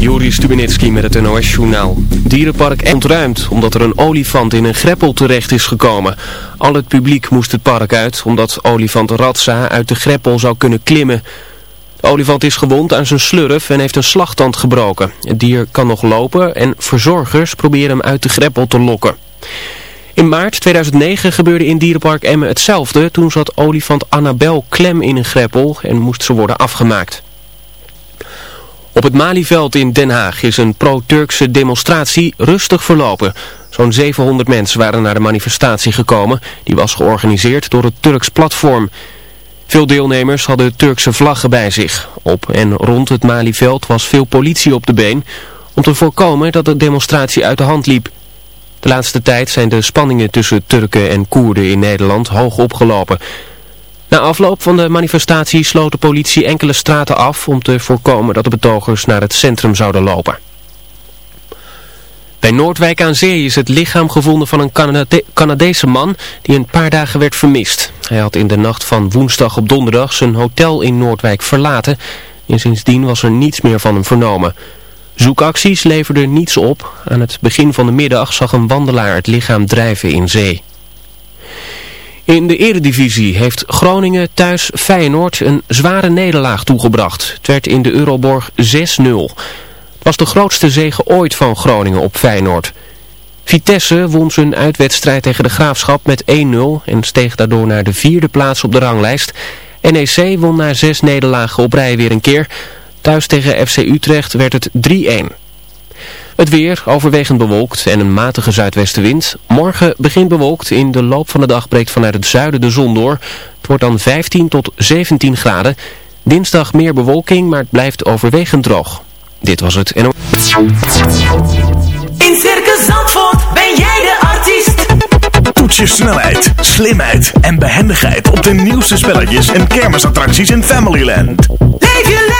Joris Stubenitski met het NOS-journaal. Dierenpark ontruimd omdat er een olifant in een greppel terecht is gekomen. Al het publiek moest het park uit omdat olifant Ratsa uit de greppel zou kunnen klimmen. De olifant is gewond aan zijn slurf en heeft een slagtand gebroken. Het dier kan nog lopen en verzorgers proberen hem uit de greppel te lokken. In maart 2009 gebeurde in Dierenpark Emmen hetzelfde. Toen zat olifant Annabel klem in een greppel en moest ze worden afgemaakt. Op het Malieveld in Den Haag is een pro-Turkse demonstratie rustig verlopen. Zo'n 700 mensen waren naar de manifestatie gekomen. Die was georganiseerd door het Turks platform. Veel deelnemers hadden Turkse vlaggen bij zich. Op en rond het Malieveld was veel politie op de been... om te voorkomen dat de demonstratie uit de hand liep. De laatste tijd zijn de spanningen tussen Turken en Koerden in Nederland hoog opgelopen... Na afloop van de manifestatie sloot de politie enkele straten af om te voorkomen dat de betogers naar het centrum zouden lopen. Bij Noordwijk aan Zee is het lichaam gevonden van een Canade Canadese man die een paar dagen werd vermist. Hij had in de nacht van woensdag op donderdag zijn hotel in Noordwijk verlaten en sindsdien was er niets meer van hem vernomen. Zoekacties leverden niets op. Aan het begin van de middag zag een wandelaar het lichaam drijven in zee. In de eredivisie heeft Groningen thuis Feyenoord een zware nederlaag toegebracht. Het werd in de Euroborg 6-0. Het was de grootste zege ooit van Groningen op Feyenoord. Vitesse won zijn uitwedstrijd tegen de Graafschap met 1-0 en steeg daardoor naar de vierde plaats op de ranglijst. NEC won na zes nederlagen op rij weer een keer. Thuis tegen FC Utrecht werd het 3-1. Het weer overwegend bewolkt en een matige zuidwestenwind. Morgen begint bewolkt. In de loop van de dag breekt vanuit het zuiden de zon door. Het wordt dan 15 tot 17 graden. Dinsdag meer bewolking, maar het blijft overwegend droog. Dit was het NO. In Circus Zandvoort ben jij de artiest. Toets je snelheid, slimheid en behendigheid op de nieuwste spelletjes en kermisattracties in Familyland. Leef je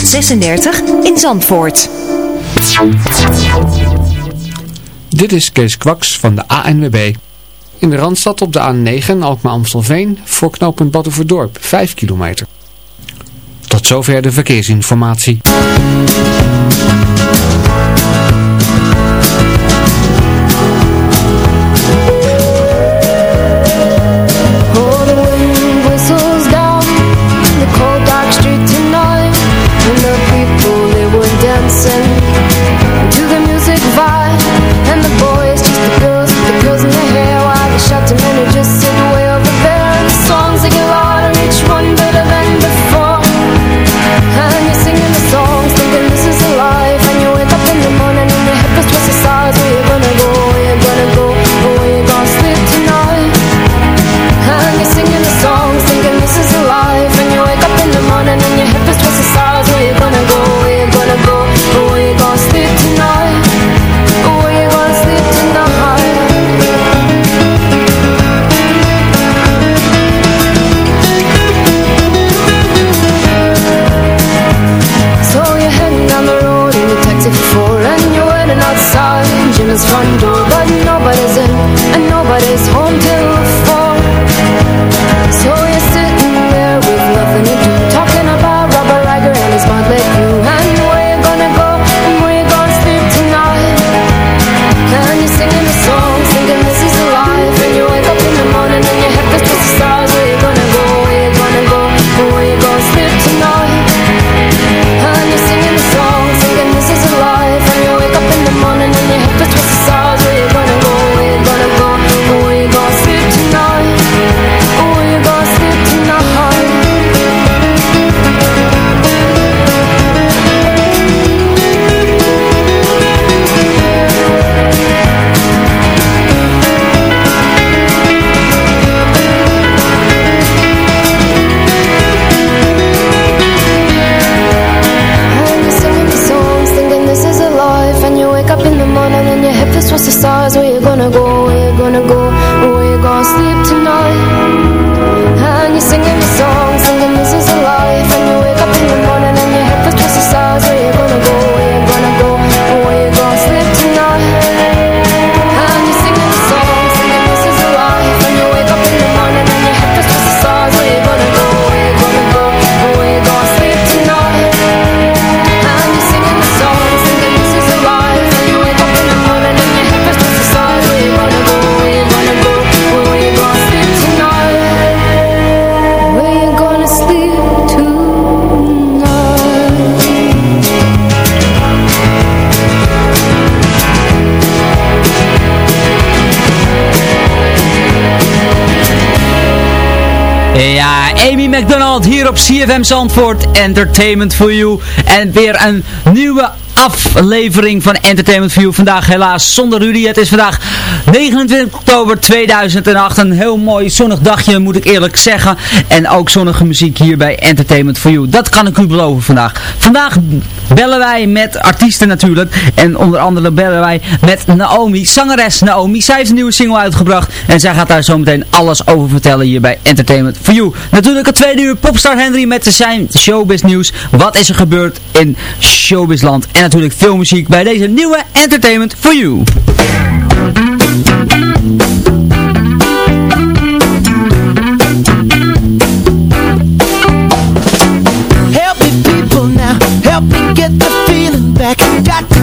36 in Zandvoort. Dit is Kees Kwaks van de ANWB. In de Randstad op de A9 Alkmaar-Amstelveen voor knooppunt Battenverdorp 5 kilometer. Tot zover de verkeersinformatie. his front door But nobody's in and nobody's home till four So you're sitting there with nothing to do Talking about Robert Riker and his motley Amy McDonald hier op CFM Zandvoort. Entertainment for You. En weer een nieuwe aflevering van Entertainment for You Vandaag helaas zonder Rudy. Het is vandaag 29 oktober 2008. Een heel mooi zonnig dagje moet ik eerlijk zeggen. En ook zonnige muziek hier bij Entertainment for You. Dat kan ik u beloven vandaag. Vandaag bellen wij met artiesten natuurlijk. En onder andere bellen wij met Naomi, zangeres Naomi. Zij heeft een nieuwe single uitgebracht. En zij gaat daar zo meteen alles over vertellen hier bij Entertainment for You. Natuurlijk een tweede uur Popstar Henry met zijn showbiz nieuws. Wat is er gebeurd in showbizland? En natuurlijk veel muziek bij deze nieuwe Entertainment for You. get the feeling back. Got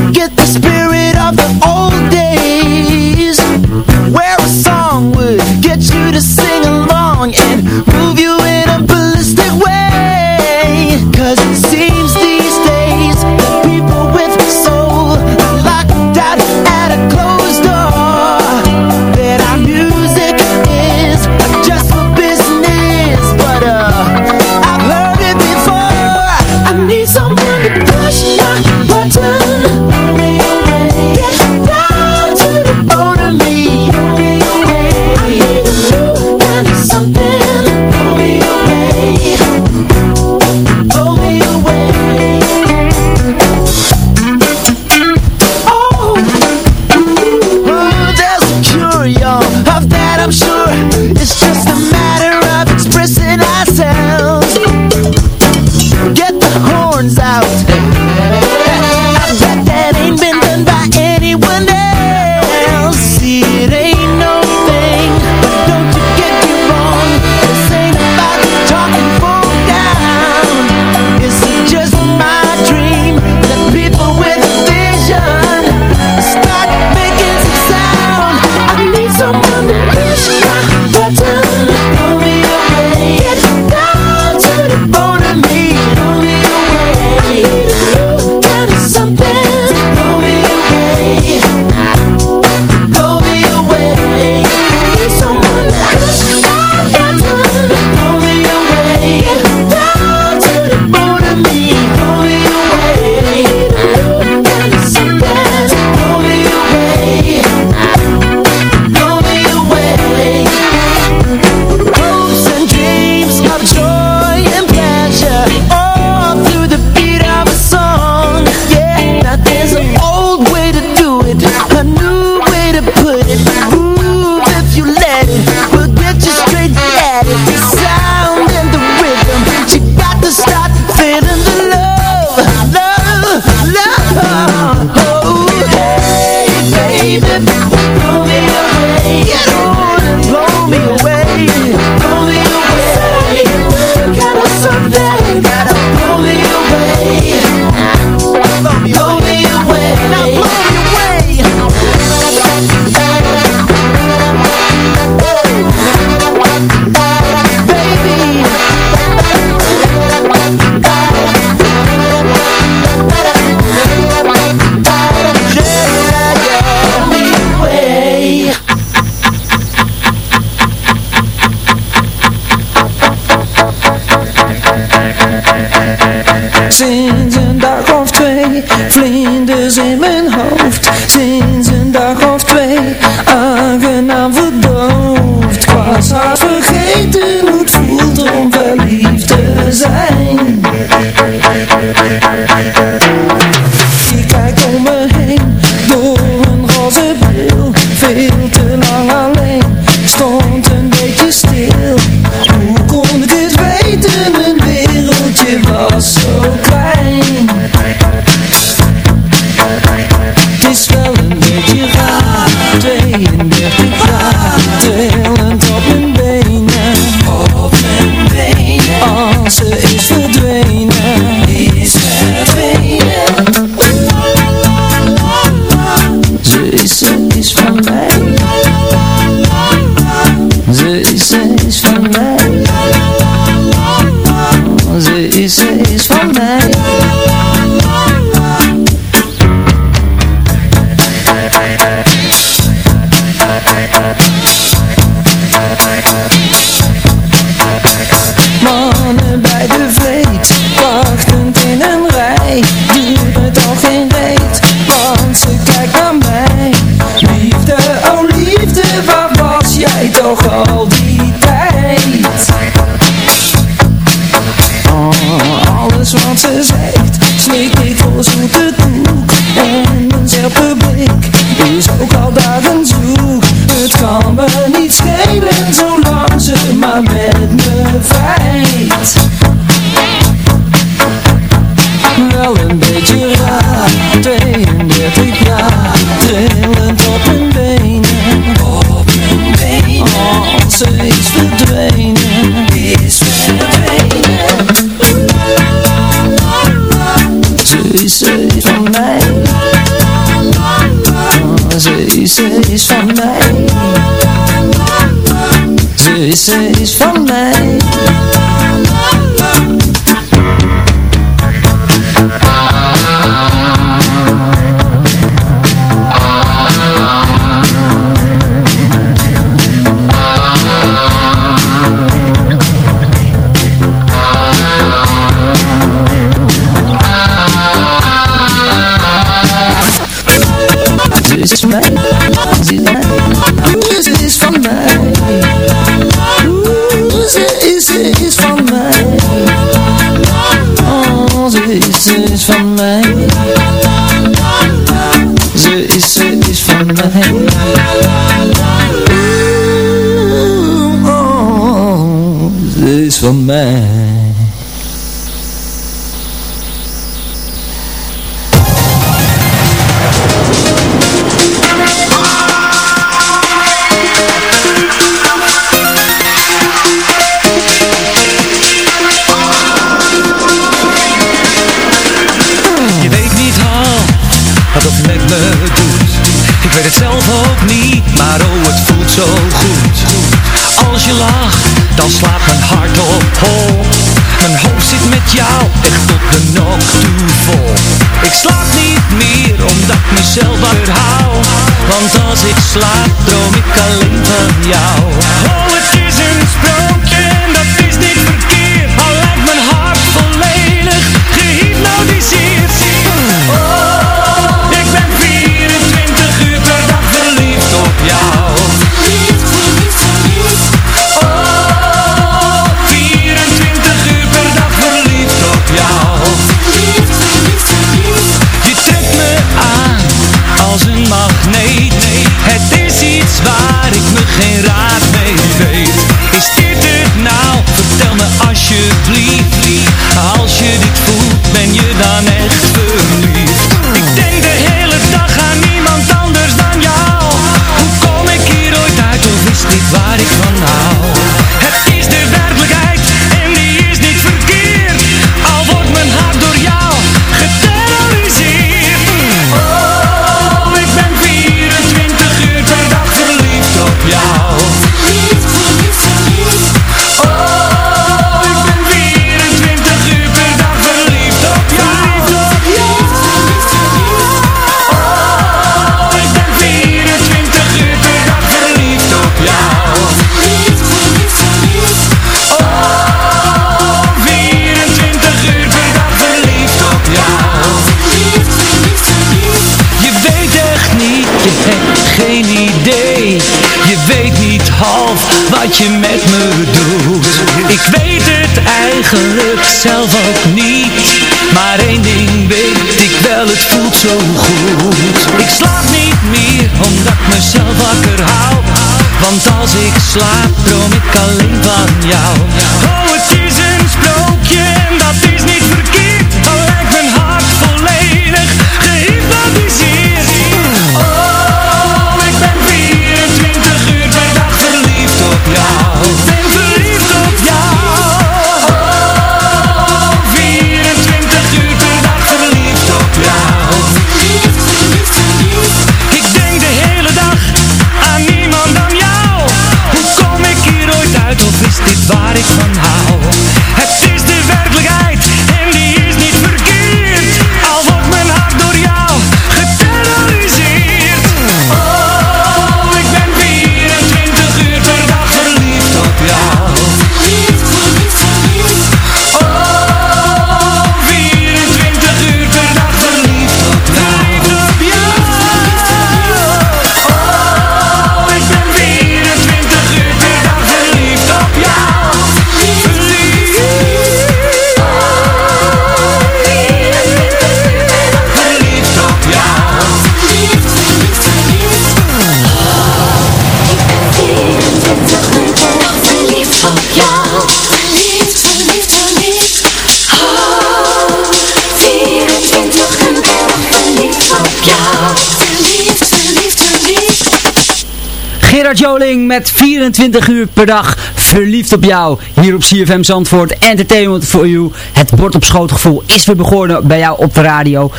Joling met 24 uur per dag. Verliefd op jou. Hier op CFM Zandvoort. Entertainment for you. Het bord op schootgevoel is weer begonnen bij jou op de radio.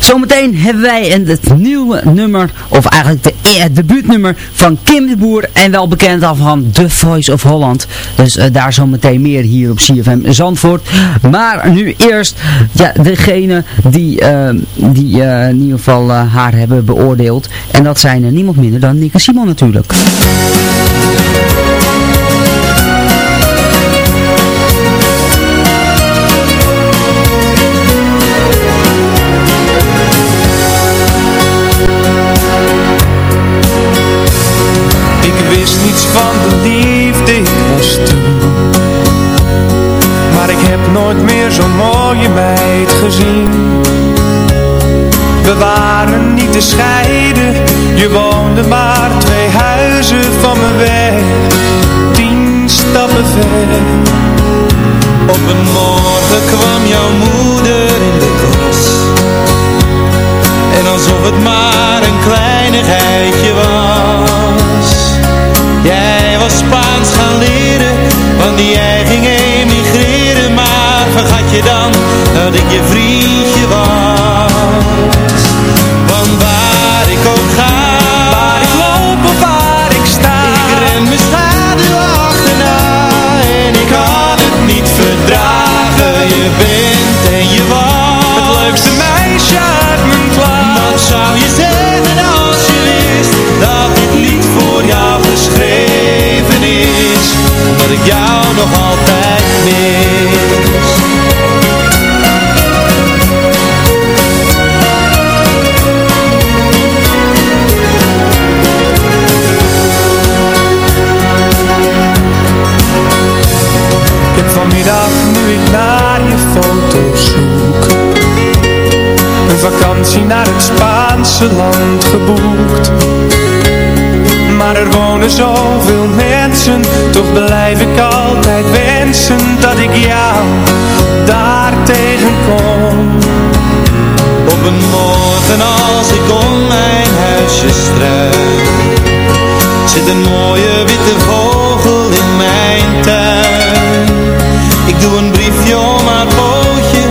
Zometeen hebben wij een, het nieuwe nummer. Of eigenlijk de, e- het debuutnummer van Kim de Boer. En wel bekend al van The Voice of Holland. Dus eh, daar zometeen meer hier op CFM Zandvoort. Maar nu eerst ja, degene die, ehm, die eh, in ieder geval eh, haar hebben beoordeeld. En dat zijn er niemand minder dan Nika Simon natuurlijk. To give zoveel mensen. Toch blijf ik altijd wensen dat ik jou daar tegenkom. Op een morgen als ik om mijn huisje struik Zit een mooie witte vogel in mijn tuin. Ik doe een briefje om haar pootje.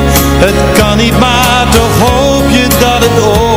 Het kan niet maar toch hoop je dat het ooit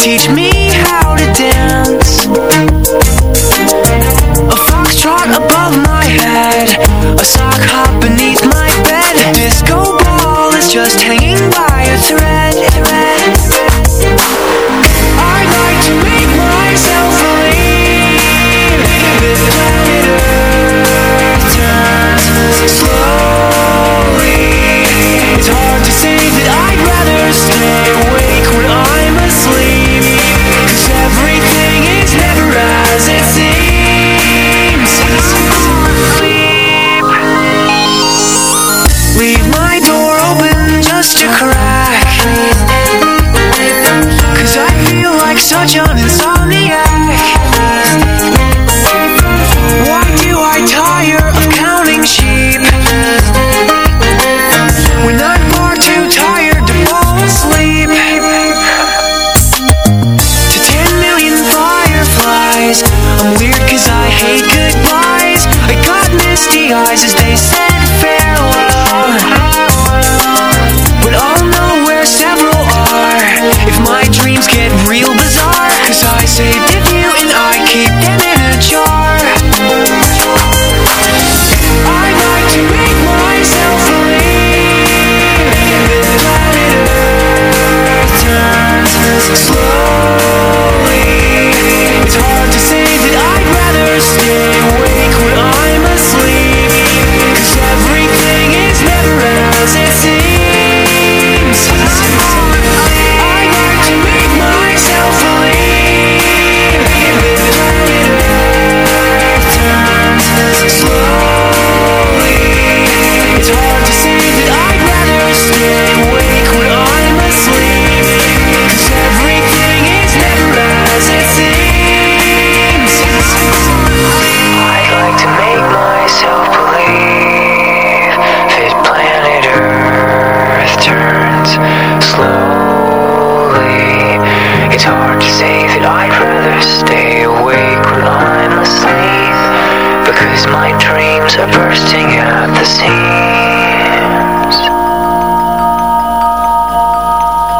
teach me how to dance. A foxtrot above my head A sock hop beneath my bed. Disco ball is just hanging by a thread. I'd make myself believe planet Earth turns slowly insomniac. Why do I tire of counting sheep? When I'm far too tired to fall asleep. To ten million fireflies. I'm weird cause I hate goodbyes. I got misty eyes as they said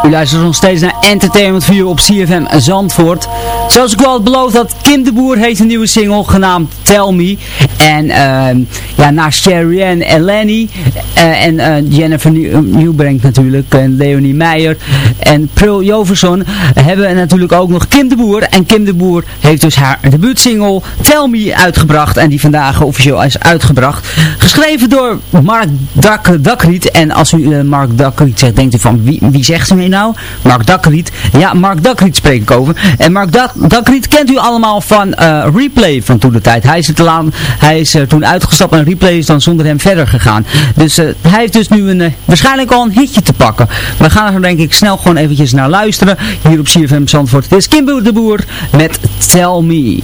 U luistert nog steeds naar Entertainment View op CFM Zandvoort. Zoals ik al had beloofd had Kim de Boer heeft een nieuwe single genaamd Tell Me. En ehm, ja, naast Sherry Ann en en eh, Jennifer New Newbank natuurlijk en Leonie Meijer en Prul Joverson hebben natuurlijk ook nog Kim de Boer. En Kim de Boer heeft dus haar debuutsingle Tell Me uitgebracht en die vandaag officieel is uitgebracht. Geschreven door Mark Dak Dakriet. En als u eh, Mark Dakriet zegt, denkt u van wie, wie zegt ze mee nou? Mark Dakriet. Ja, Mark Dakriet spreek ik over. En Mark Dak Dakriet kent u allemaal van eh, Replay van toen de tijd. Hij is, het laan, hij is toen uitgestapt en Replay is dan zonder hem verder gegaan. Dus eh, hij heeft dus nu een, eh, waarschijnlijk al een hitje te pakken. We gaan er denk ik snel gewoon eventjes naar luisteren. Hier op CFM Zandvoort. Het is Kim de Boer met Tell Me.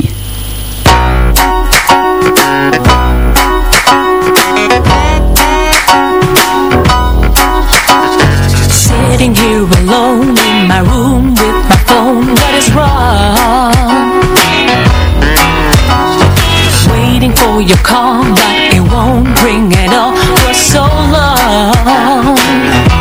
Sitting here alone in my room with my phone. What is wrong? Waiting for your call, but it won't ring at all so long.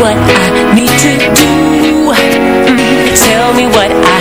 What I need to do. Mm, Tell me what I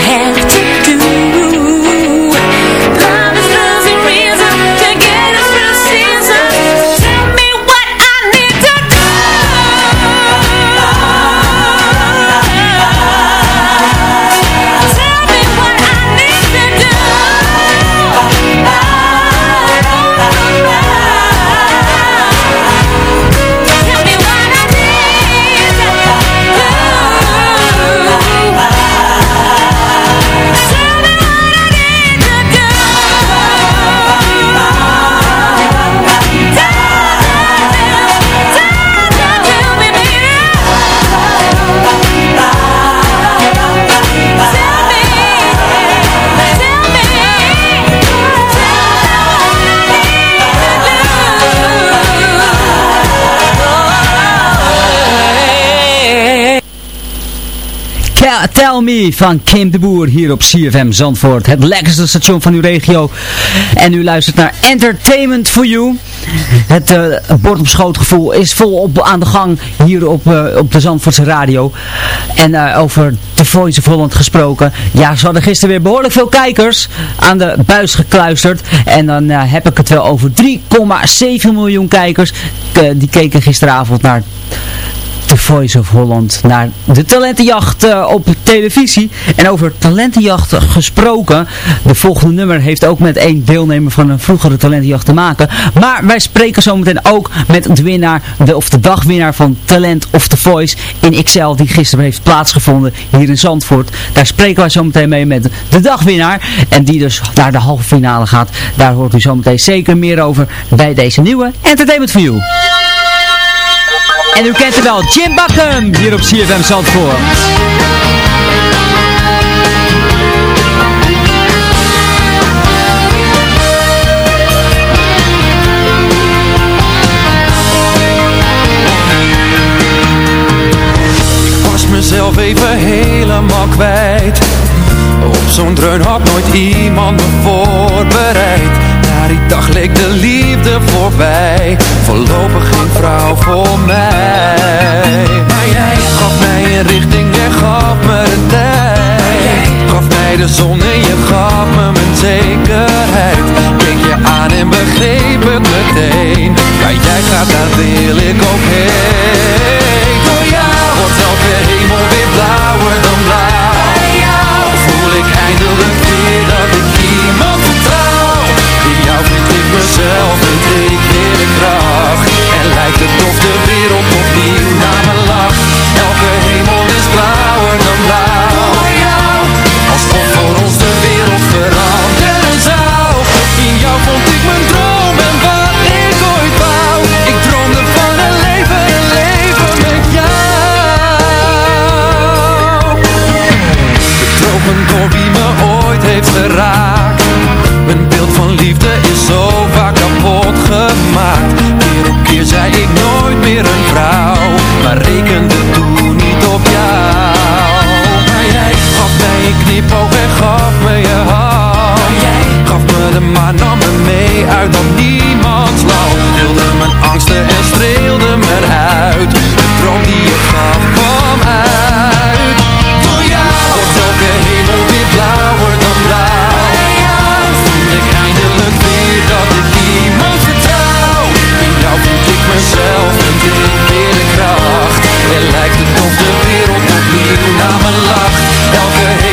Tell, Tell Me van Kim de Boer hier op CFM Zandvoort. Het lekkerste station van uw regio. En u luistert naar Entertainment for You. Het eh, bord op schootgevoel is volop aan de gang hier op, eh, op de Zandvoortse radio. En eh, over The Voice of Holland gesproken. Ja, ze hadden gisteren weer behoorlijk veel kijkers aan de buis gekluisterd. En dan heb ik het wel over 3,7 miljoen kijkers. die keken gisteravond naar The Voice of Holland naar de talentenjacht eh, op televisie. En over talentenjacht gesproken. De volgende nummer heeft ook met één deelnemer van een vroegere talentenjacht te maken. Maar wij spreken zometeen ook met de winnaar, de, of de dagwinnaar van Talent of The Voice in XL. Die gisteren heeft plaatsgevonden hier in Zandvoort. Daar spreken wij zometeen mee met de dagwinnaar. En die dus naar de halve finale gaat. Daar hoort u zometeen zeker meer over bij deze nieuwe Entertainment for You. En u kent hem wel, Jim Bakken, hier op CFM Zandvoort. Ik was mezelf even helemaal kwijt Op zo'n dreun had nooit iemand me voorbereid Na die dag leek de liefde voorbij. Voorlopig geen vrouw voor mij. Maar jij gaf mij een richting en gaf me de tijd. Gaf mij de zon en je gaf me mijn zekerheid. Keek je aan en begreep het meteen. Waar jij gaat, daar wil ik ook heen liefde is zo vaak kapot gemaakt. Keer op keer zei ik nooit meer een vrouw Maar rekende toen niet op jou. Maar jij gaf mij een knipoog en gaf me je hand. Jij gaf me de maan, nam me mee uit dat niemands land. Deelde mijn angsten en streelde me uit De droom die je gaf opnieuw naar me lacht. Elke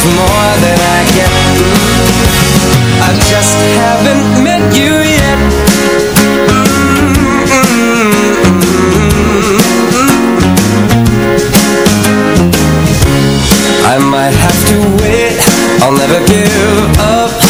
much more than I get. I just haven't met you yet. I might have to wait, I'll never give up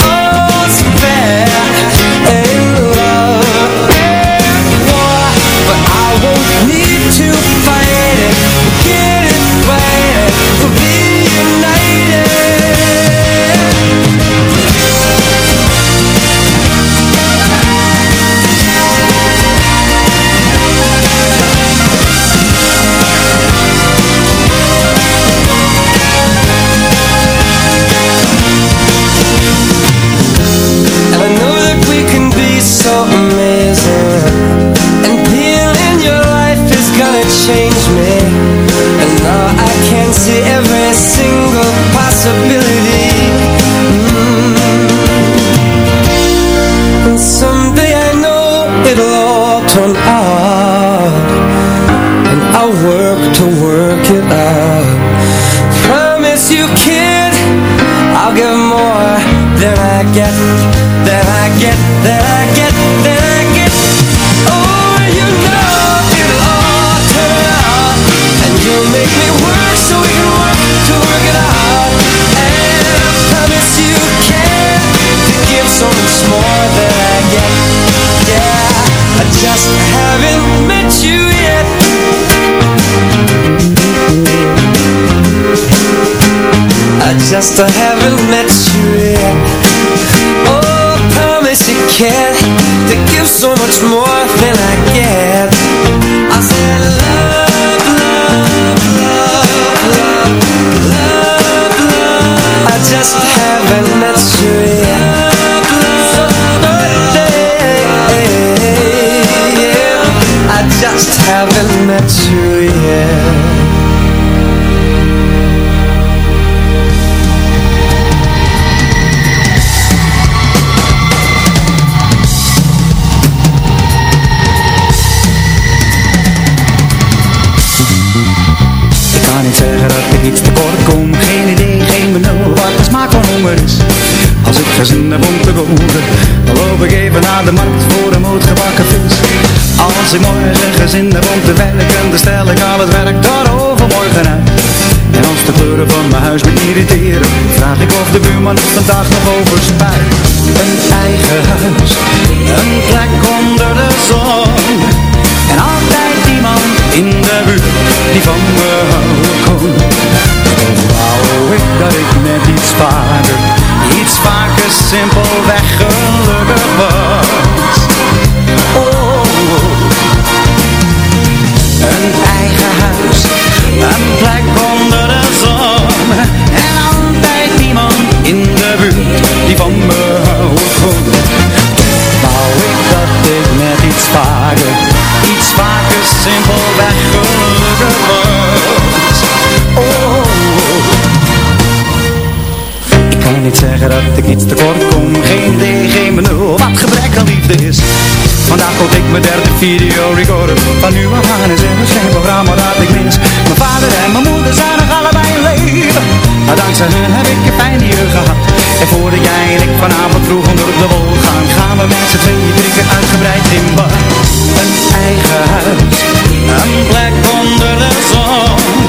to de buurman vandaag nog over Een eigen huis, een plek onder de zon. En altijd iemand in de buurt die van me kon Wou ik dat ik net iets vaker, iets vaker simpelweg gelukkig was? Oh. Een eigen huis, iets vaker simpelweg gelukkig was. Oh. mij niet zeggen dat ik iets tekort kom. Geen idee, geen benul, wat gebrek aan liefde is Vandaag kocht ik mijn derde video recorder Van nu af aan is er geen programma dat ik mis. Mijn vader en mijn moeder zijn nog allebei in leven. Maar dankzij hun heb ik een fijne jeugd gehad. En voordat jij en ik vanavond vroeg onder de wol gaan Gaan we met z'n tweeën drie keer uitgebreid in bad. Een eigen huis, een plek onder de zon.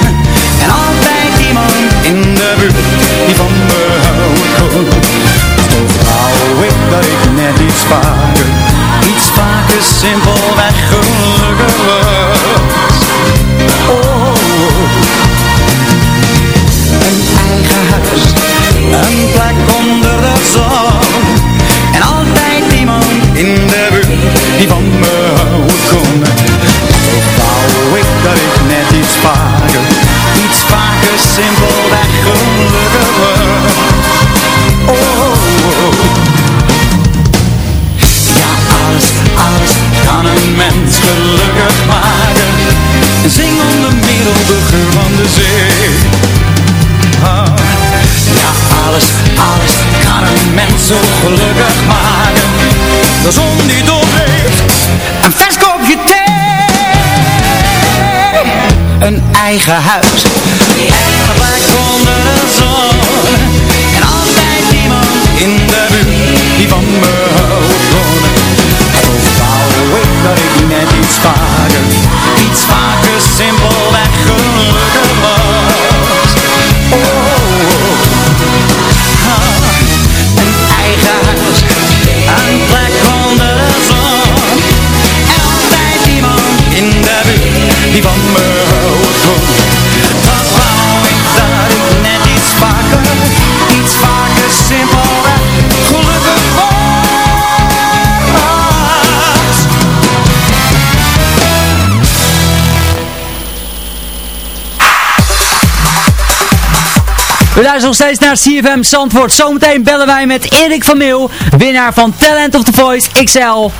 En altijd iemand in de buurt die van me Toch hou dat ik net iets simpelweg gelukkig was Oh, een eigen huis, een plek onder de zon. En altijd iemand in de buurt die van me houden kon Toch wou ik dat ik net iets vaker, iets vaker simpelweg eigen huis, We luisteren nog steeds naar CFM Zandvoort. Zometeen bellen wij met Erik van Meel, winnaar van Talent of the Voice XL.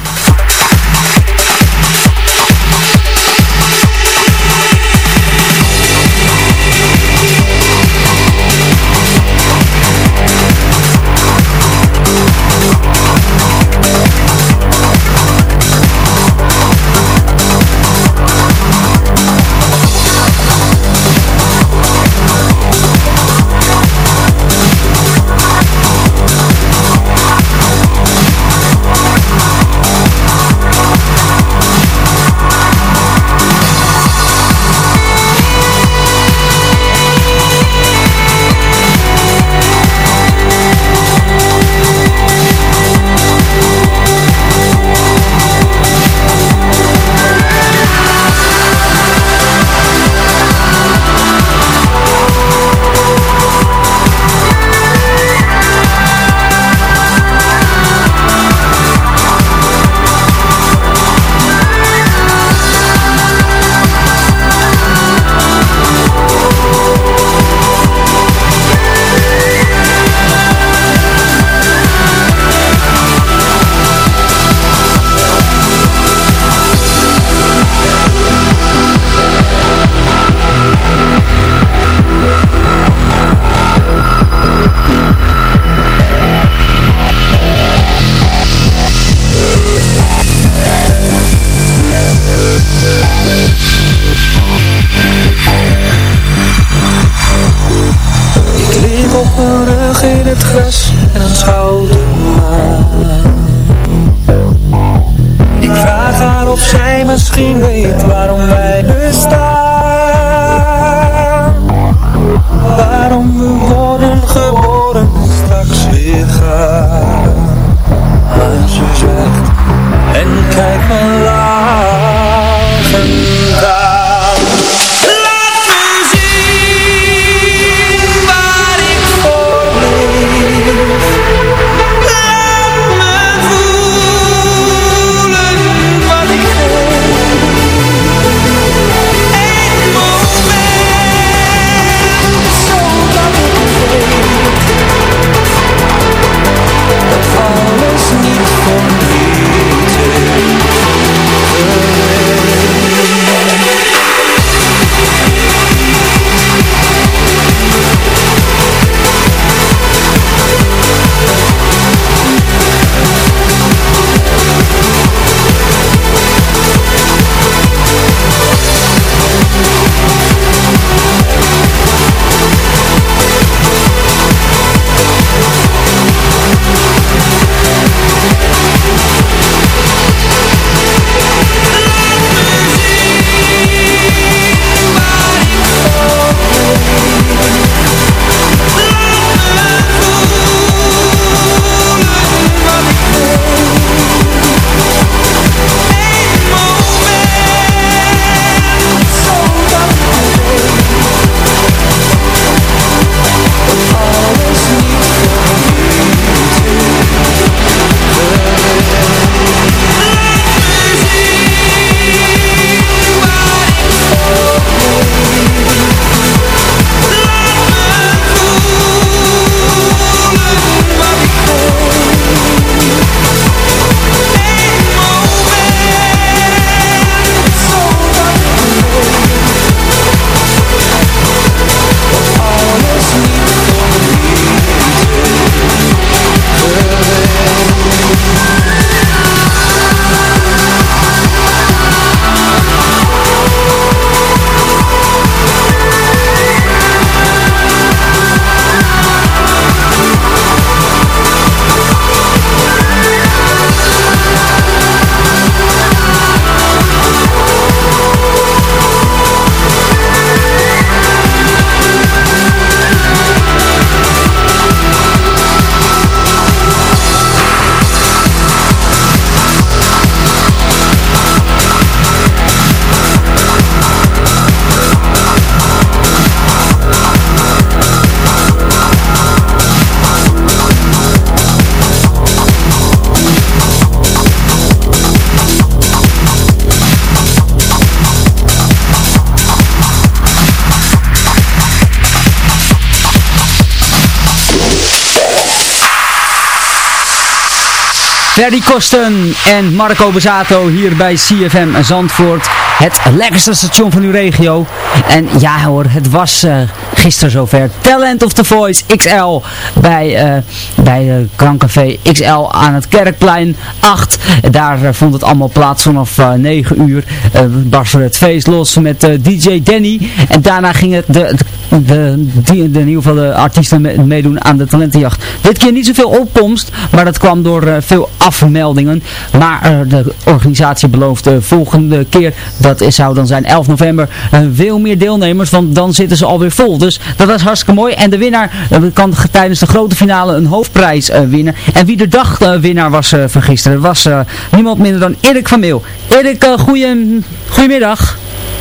Ferry Kosten en Marco Bezato hier bij CFM Zandvoort. Het lekkerste station van uw regio. En ja hoor, het was uh, gisteren zover. Talent of the Voice XL bij, uh, bij uh, Krancafé XL aan het Kerkplein 8. Daar vond het allemaal plaats vanaf 9 uur. barstte het feest los met DJ Danny. En daarna ging het de, de, de, de, in ieder geval de artiesten meedoen aan de talentenjacht. Dit keer niet zoveel opkomst, maar dat kwam door veel afmeldingen. Maar de organisatie belooft de volgende keer, dat zou dan zijn 11 november, veel meer deelnemers, want dan zitten ze alweer vol. Dus dat was hartstikke mooi. En de winnaar kan tijdens de grote finale een hoofdprijs winnen. En wie de dagwinnaar was van gisteren, was niemand minder dan Erik van Meel. Erik, goeie, goedemiddag.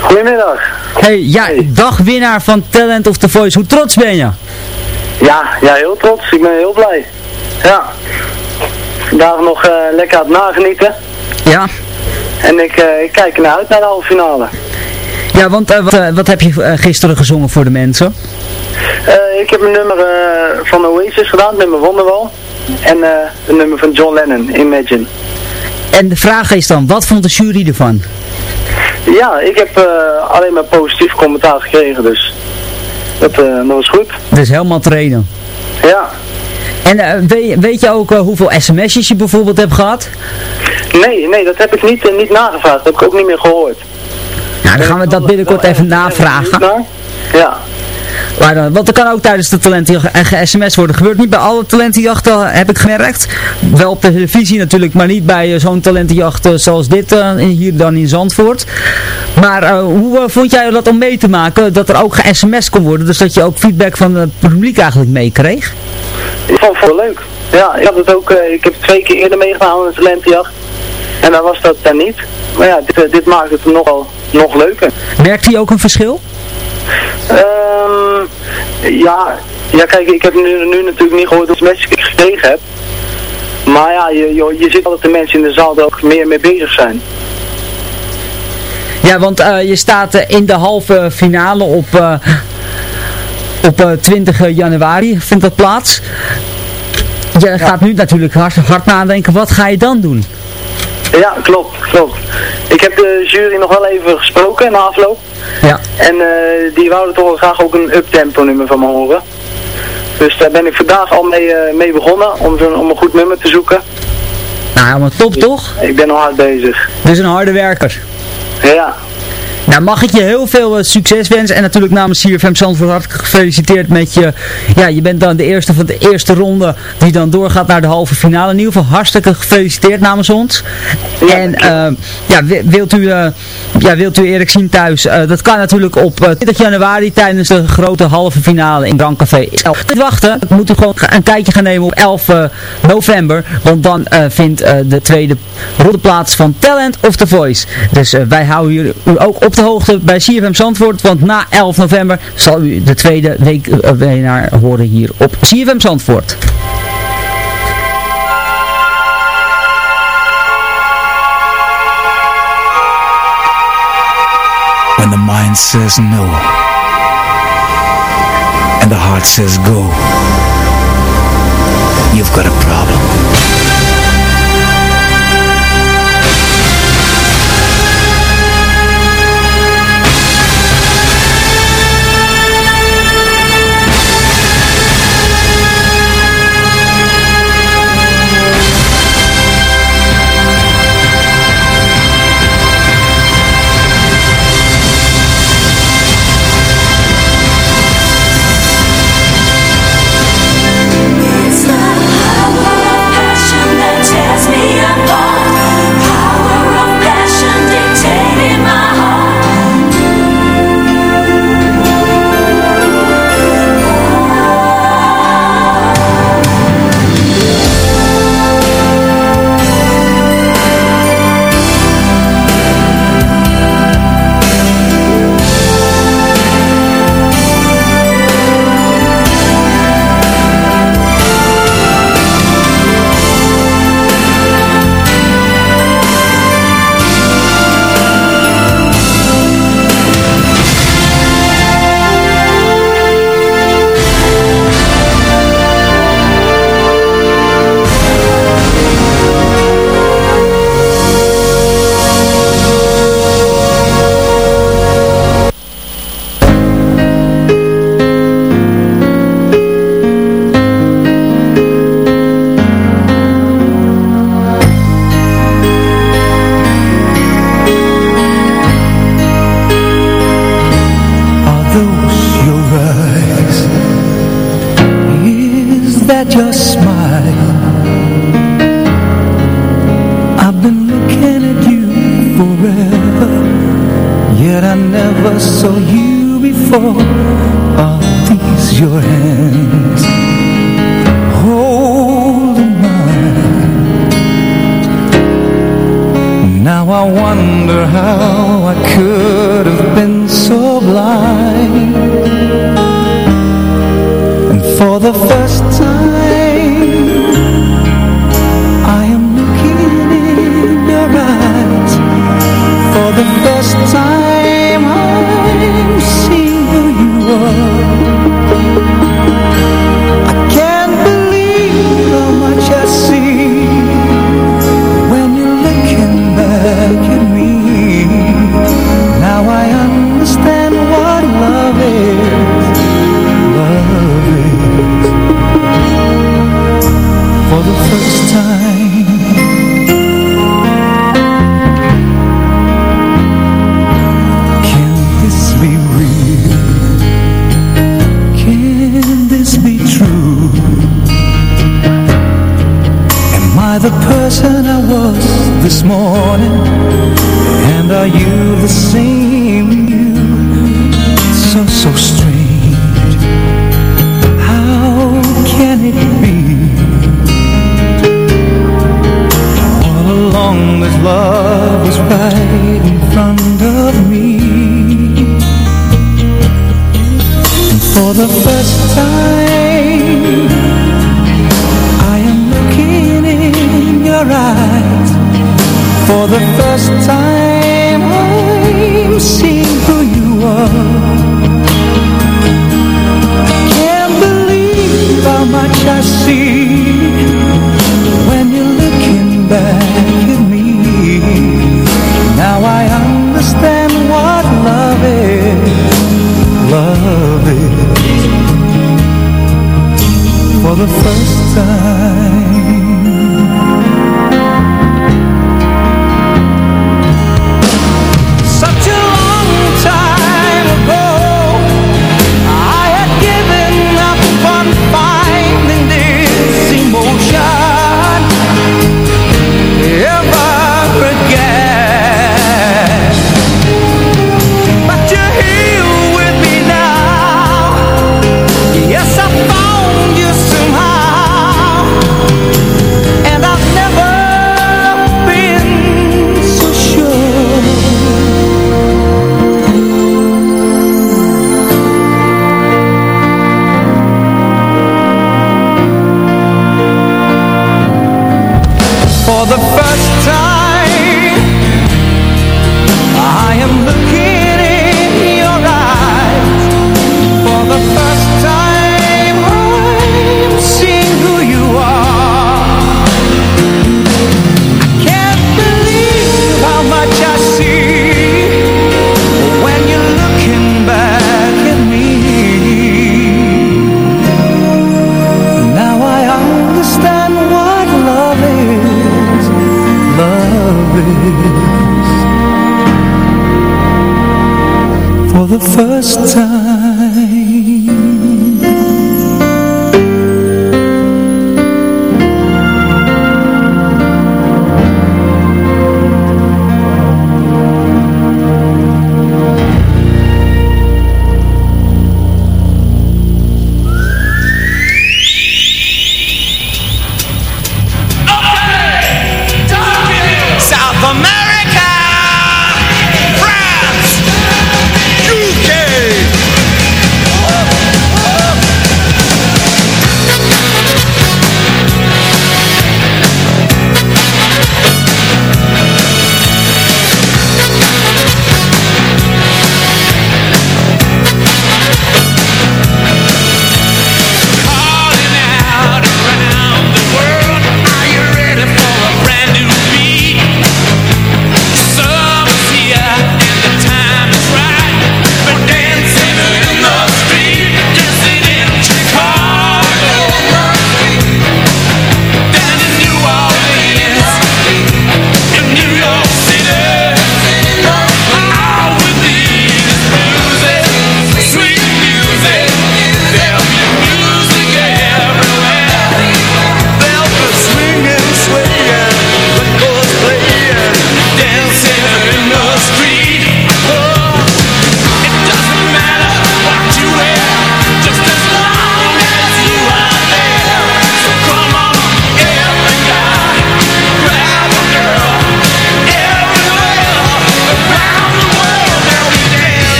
Goedemiddag. Hey, ja, dagwinnaar van Talent of the Voice. Hoe trots ben je? Ja, ja, heel trots. Ik ben heel blij. Ja. Vandaag nog uh, lekker aan het nagenieten. Ja. En ik, uh, ik kijk ernaar uit naar de halve finale. Ja, want uh, wat, wat heb je gisteren gezongen voor de mensen? ik heb een nummer van Oasis gedaan, met mijn Wonderwal. En een nummer van John Lennon, Imagine. En de vraag is dan, wat vond de jury ervan? Ja, ik heb uh, alleen maar positief commentaar gekregen, dus dat, uh, dat was goed. Dus helemaal trainen. Ja. En uh, weet, weet, je ook hoeveel sms'jes je bijvoorbeeld hebt gehad? Nee, nee, dat heb ik niet, niet nagevraagd. Dat heb ik ook niet meer gehoord. Nou, dan gaan we dat binnenkort even navragen. Ja. Maar dan, want er kan ook tijdens de talentenjacht ge-sms worden. Gebeurt niet bij alle talentenjachten, heb ik gemerkt. Wel op de televisie natuurlijk, maar niet bij uh, zo'n talentenjacht zoals dit hier dan in Zandvoort. Maar hoe vond jij dat om mee te maken, dat er ook ge-sms kon worden? Dus dat je ook feedback van het publiek eigenlijk meekreeg? Ik vond het wel leuk. Ja, ik had het ook, ik heb twee keer eerder meegedaan aan de talentenjacht. En dan was dat dan niet. Maar ja, dit, dit maakt het nogal nog leuker. Merkt hij ook een verschil? Ja, ja, kijk, ik heb nu, nu natuurlijk niet gehoord hoeveel mensen ik gekregen heb. Maar ja, je, je, je ziet altijd de mensen in de zaal er ook meer mee bezig zijn. Ja, want uh, je staat uh, in de halve finale op, uh, op 20 januari, vindt dat plaats. Je ja. gaat nu natuurlijk hard, hard nadenken, wat ga je dan doen? Ja, klopt, klopt. Ik heb de jury nog wel even gesproken na afloop. Ja. En uh, die wouden toch wel graag ook een uptempo nummer van me horen. Dus daar ben ik vandaag al mee, uh, mee begonnen, om, om een goed nummer te zoeken. Nou, maar top toch? Ik ben al hard bezig. Dus een harde werker. Ja. Nou, mag ik je heel veel uh, succes wensen. En natuurlijk namens CFM Zandvoort hartelijk gefeliciteerd met je... Ja, je bent dan de eerste van de eerste ronde die dan doorgaat naar de halve finale. In ieder geval hartstikke gefeliciteerd namens ons. En uh, ja, wilt u, uh, ja, wilt u Erik zien thuis? dat kan natuurlijk op 20 januari tijdens de grote halve finale in Café. Niet wachten, moet u gewoon een kijkje gaan nemen op 11 november. Want dan vindt de tweede ronde plaats van Talent of The Voice. Dus wij houden u ook op de hoogte bij CFM Zandvoort, want na 11 november zal u de tweede week winnaar horen hier op CFM Zandvoort. When the mind says no and the heart says go, you've got a problem.